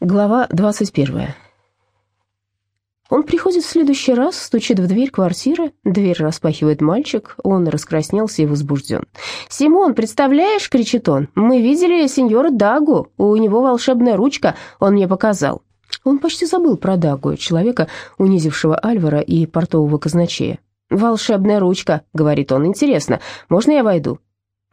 Глава 21. Он приходит в следующий раз, стучит в дверь квартиры, дверь распахивает мальчик, он раскраснелся и возбужден. «Симон, представляешь?» — кричит он. «Мы видели сеньора Дагу, у него волшебная ручка, он мне показал». Он почти забыл про Дагу, человека, унизившего Альвара и портового казначея. «Волшебная ручка», — говорит он, — «интересно, можно я войду?»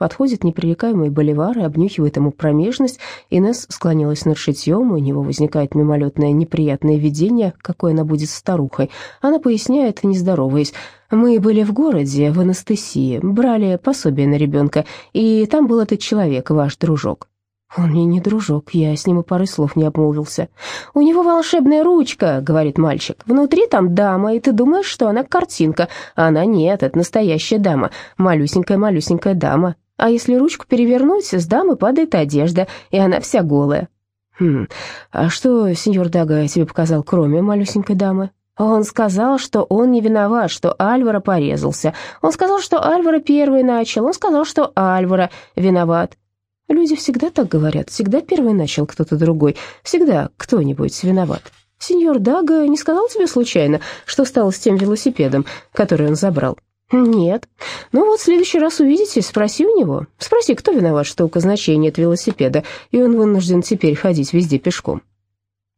Подходит непререкаемый боливар и обнюхивает ему промежность. Инесс склонилась над шитьем, у него возникает мимолетное неприятное видение, какой она будет старухой. Она поясняет, не здороваясь. «Мы были в городе, в Анастасии, брали пособие на ребенка, и там был этот человек, ваш дружок». «Он мне не дружок, я с ним и пары слов не обмолвился». «У него волшебная ручка», — говорит мальчик. «Внутри там дама, и ты думаешь, что она картинка. А она нет, это настоящая дама, малюсенькая-малюсенькая дама. А если ручку перевернуть, с дамы падает одежда, и она вся голая. Хм, а что сеньор Дага тебе показал, кроме малюсенькой дамы? Он сказал, что он не виноват, что Альвара порезался. Он сказал, что Альвара первый начал. Он сказал, что Альвара виноват. Люди всегда так говорят. Всегда первый начал кто-то другой. Всегда кто-нибудь виноват. Сеньор Дага не сказал тебе случайно, что стало с тем велосипедом, который он забрал? «Нет. Ну вот, в следующий раз увидите, спроси у него. Спроси, кто виноват, что у казначея нет велосипеда, и он вынужден теперь ходить везде пешком».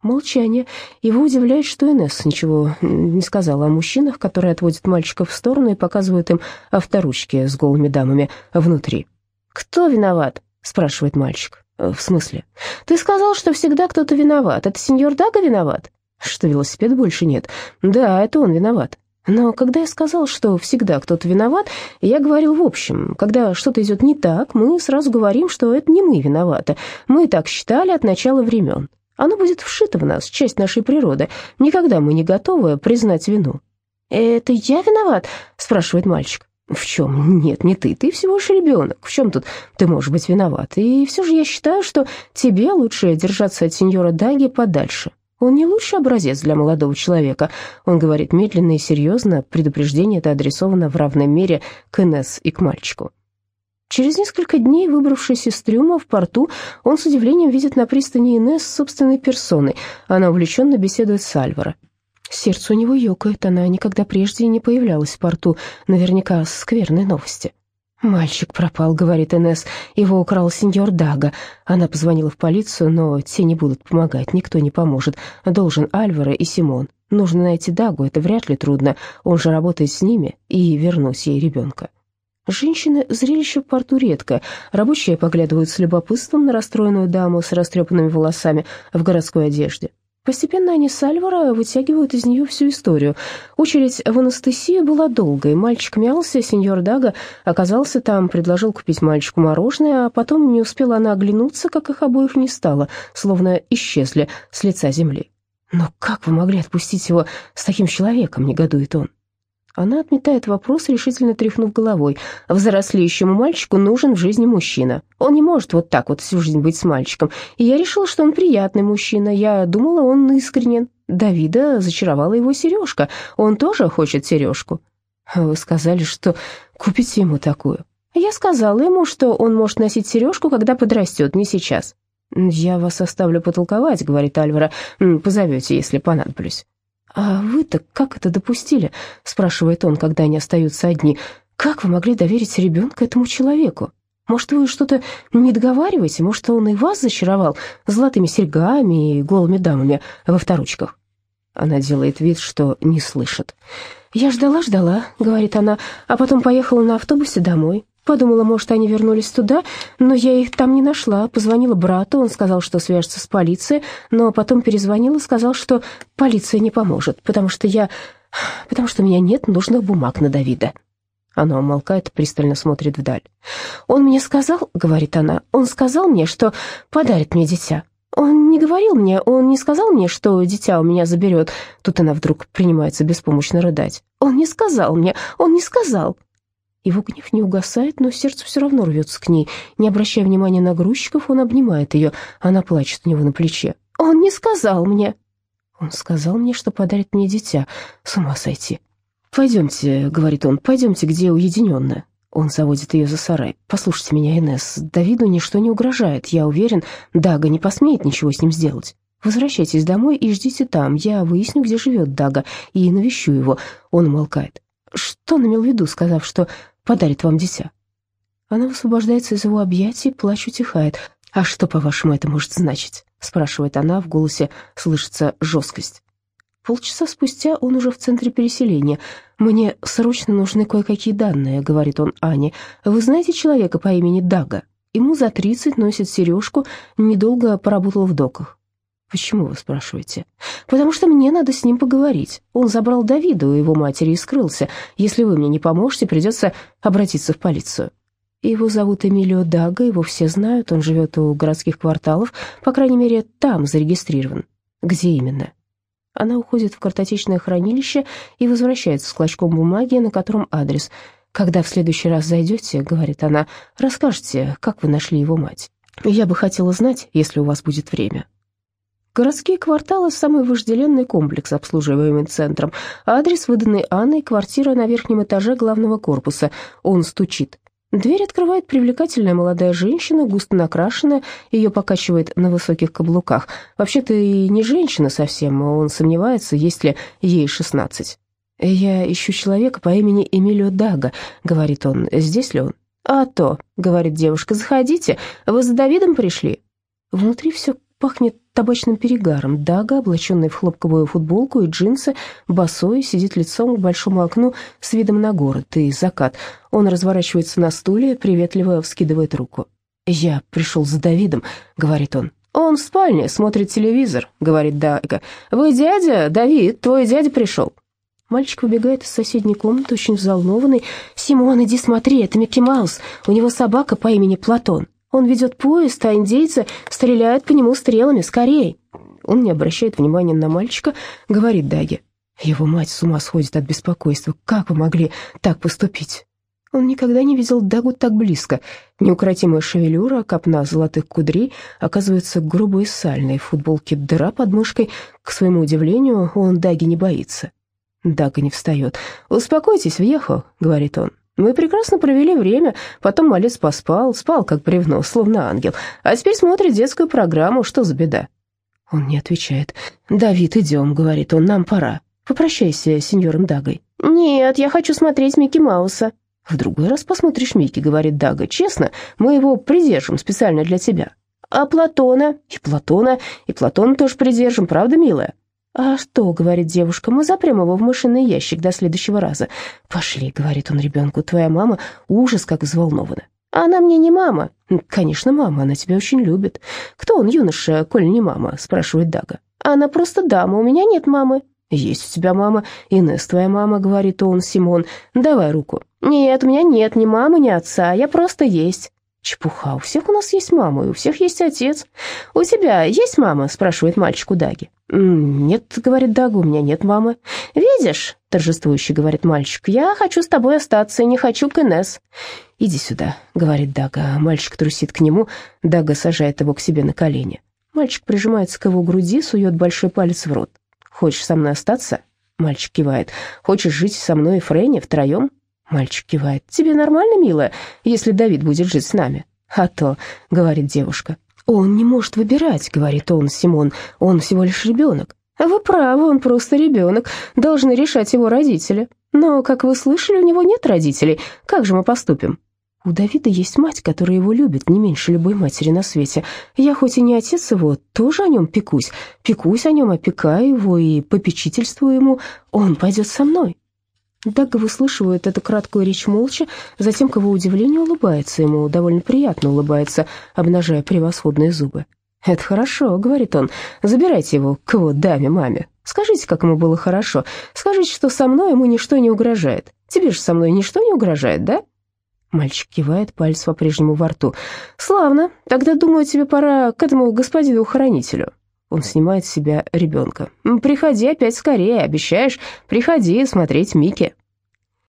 Молчание. Его удивляет, что Инесс ничего не сказала о мужчинах, которые отводят мальчиков в сторону и показывают им авторучки с голыми дамами внутри. «Кто виноват?» — спрашивает мальчик. «В смысле?» «Ты сказал, что всегда кто-то виноват. Это сеньор Дага виноват?» «Что велосипеда больше нет?» «Да, это он виноват». Но когда я сказал, что всегда кто-то виноват, я говорил в общем. Когда что-то идет не так, мы сразу говорим, что это не мы виноваты. Мы так считали от начала времен. Оно будет вшито в нас, часть нашей природы. Никогда мы не готовы признать вину. «Это я виноват?» — спрашивает мальчик. «В чем? Нет, не ты. Ты всего лишь ребенок. В чем тут ты можешь быть виноват? И все же я считаю, что тебе лучше держаться от сеньора Даги подальше. Он не лучший образец для молодого человека. Он говорит медленно и серьезно, предупреждение это адресовано в равной мере к Инесс и к мальчику. Через несколько дней, выбравшись из трюма в порту, он с удивлением видит на пристани Инесс собственной персоной. Она увлеченно беседует с Альваро. Сердце у него ёкает, она никогда прежде не появлялась в порту. Наверняка скверные новости. «Мальчик пропал», — говорит Инесс. «Его украл сеньор Дага». Она позвонила в полицию, но те не будут помогать, никто не поможет. Должен Альваро и Симон. Нужно найти Дагу, это вряд ли трудно. Он же работает с ними, и вернуть ей ребенка. Женщины зрелище в порту редкое. Рабочие поглядывают с любопытством на расстроенную даму с растрепанными волосами в городской одежде. Постепенно они с Альвара вытягивают из нее всю историю. Очередь в Анастасию была долгой. Мальчик мялся, сеньор Дага оказался там, предложил купить мальчику мороженое, а потом не успела она оглянуться, как их обоих не стало, словно исчезли с лица земли. «Но как вы могли отпустить его с таким человеком?» — негодует он. Она отметает вопрос, решительно тряхнув головой. Взрослеющему мальчику нужен в жизни мужчина. Он не может вот так вот всю жизнь быть с мальчиком. И я решила, что он приятный мужчина. Я думала, он искренен. Давида зачаровала его сережка. Он тоже хочет сережку. Вы сказали, что купите ему такую. Я сказала ему, что он может носить сережку, когда подрастет, не сейчас. «Я вас оставлю потолковать», — говорит Альвара. «Позовете, если понадоблюсь». «А вы-то как это допустили?» — спрашивает он, когда они остаются одни. «Как вы могли доверить ребенка этому человеку? Может, вы что-то не договариваете? Может, он и вас зачаровал золотыми серьгами и голыми дамами во вторучках?» Она делает вид, что не слышит. «Я ждала-ждала», — говорит она, а потом поехала на автобусе домой. Подумала, может, они вернулись туда, но я их там не нашла. Позвонила брату, он сказал, что свяжется с полицией, но потом перезвонила сказал, что полиция не поможет, потому что я... потому что у меня нет нужных бумаг на Давида. Она умолкает пристально смотрит вдаль. «Он мне сказал, — говорит она, — он сказал мне, что подарит мне дитя. Он не говорил мне, он не сказал мне, что дитя у меня заберет». Тут она вдруг принимается беспомощно рыдать. «Он не сказал мне, он не сказал». Его гнев не угасает, но сердце все равно рвется к ней. Не обращая внимания на грузчиков, он обнимает ее. Она плачет у него на плече. «Он не сказал мне». «Он сказал мне, что подарит мне дитя. С ума сойти». «Пойдемте», — говорит он, — «пойдемте, где уединенно». Он заводит ее за сарай. «Послушайте меня, Инесс, Давиду ничто не угрожает. Я уверен, Дага не посмеет ничего с ним сделать. Возвращайтесь домой и ждите там. Я выясню, где живет Дага, и навещу его. Он умолкает. Что он имел в виду, сказав, что подарит вам дитя? Она высвобождается из его объятий, плач утихает. «А что, по-вашему, это может значить?» спрашивает она, в голосе слышится жесткость. Полчаса спустя он уже в центре переселения. «Мне срочно нужны кое-какие данные», — говорит он Ане. «Вы знаете человека по имени Дага? Ему за тридцать носит сережку, недолго поработал в доках». «Почему вы спрашиваете?» «Потому что мне надо с ним поговорить. Он забрал Давида у его матери и скрылся. Если вы мне не поможете, придется обратиться в полицию». Его зовут Эмилио Дага, его все знают, он живет у городских кварталов, по крайней мере, там зарегистрирован. Где именно?» Она уходит в картотечное хранилище и возвращается с клочком бумаги, на котором адрес. «Когда в следующий раз зайдете, — говорит она, — расскажете, как вы нашли его мать. Я бы хотела знать, если у вас будет время». Городские кварталы – самый вожделенный комплекс, обслуживаемый центром. Адрес, выданный Анной, квартира на верхнем этаже главного корпуса. Он стучит. Дверь открывает привлекательная молодая женщина, густо накрашенная, ее покачивает на высоких каблуках. Вообще-то и не женщина совсем, он сомневается, есть ли ей шестнадцать. «Я ищу человека по имени Эмилио Дага», — говорит он. «Здесь ли он?» «А то», — говорит девушка, — «заходите, вы за Давидом пришли?» Внутри все пахнет табачным перегаром. Дага, облаченный в хлопковую футболку и джинсы, босой, сидит лицом к большому окну с видом на город и закат. Он разворачивается на стуле, приветливо вскидывает руку. «Я пришел за Давидом», — говорит он. «Он в спальне, смотрит телевизор», — говорит Дага. «Вы дядя? Давид, твой дядя пришел». Мальчик выбегает из соседней комнаты, очень взволнованный. «Симон, иди смотри, это Микки Маус. У него собака по имени Платон. Он ведет поезд, а индейцы стреляют по нему стрелами. Скорей!» Он не обращает внимания на мальчика, говорит Даге. «Его мать с ума сходит от беспокойства. Как вы могли так поступить?» Он никогда не видел Дагу так близко. Неукротимая шевелюра, копна золотых кудрей, оказывается грубой и сальной, в дыра под мышкой. К своему удивлению, он Даги не боится. Дага не встает. «Успокойтесь, въехал», — говорит он. Мы прекрасно провели время, потом малец поспал, спал как бревно, словно ангел, а теперь смотрит детскую программу, что за беда?» Он не отвечает. «Давид, идем», — говорит он, — «нам пора. Попрощайся с сеньором Дагой». «Нет, я хочу смотреть Микки Мауса». «В другой раз посмотришь Микки», — говорит Дага. «Честно, мы его придержим специально для тебя». «А Платона?» «И Платона, и Платона тоже придержим, правда, милая?» «А что?» — говорит девушка, — «мы запрем его в мышиный ящик до следующего раза». «Пошли», — говорит он ребенку, — «твоя мама ужас как взволнована». «Она мне не мама». «Конечно, мама, она тебя очень любит». «Кто он, юноша, коль не мама?» — спрашивает Дага. «Она просто дама, у меня нет мамы». «Есть у тебя мама, Инесс твоя мама», — говорит он, Симон. «Давай руку». «Нет, у меня нет ни мамы, ни отца, я просто есть». «Чепуха, у всех у нас есть мама, и у всех есть отец». «У тебя есть мама?» — спрашивает мальчик у Даги. «Нет», — говорит Дага, — «у меня нет мамы». «Видишь», — торжествующе говорит мальчик, — «я хочу с тобой остаться, не хочу к Инесс». «Иди сюда», — говорит Дага. Мальчик трусит к нему, Дага сажает его к себе на колени. Мальчик прижимается к его груди, сует большой палец в рот. «Хочешь со мной остаться?» Мальчик кивает. «Хочешь жить со мной и Фрэнни втроем?» Мальчик кивает. «Тебе нормально, милая, если Давид будет жить с нами?» «А то», — говорит девушка. «Он не может выбирать», — говорит он, Симон. «Он всего лишь ребенок». «Вы правы, он просто ребенок. Должны решать его родители. Но, как вы слышали, у него нет родителей. Как же мы поступим?» У Давида есть мать, которая его любит не меньше любой матери на свете. Я хоть и не отец его, тоже о нем пекусь. Пекусь о нем, опекаю его и попечительствую ему. Он пойдет со мной. Дага выслушивает эту краткую речь молча, затем, к его удивлению, улыбается ему, довольно приятно улыбается, обнажая превосходные зубы. «Это хорошо», — говорит он, — «забирайте его к его даме-маме. Скажите, как ему было хорошо. Скажите, что со мной ему ничто не угрожает. Тебе же со мной ничто не угрожает, да?» Мальчик кивает, палец по-прежнему во рту. «Славно. Тогда, думаю, тебе пора к этому господину-хранителю». Он снимает с себя ребенка. «Приходи опять скорее, обещаешь? Приходи смотреть Микки».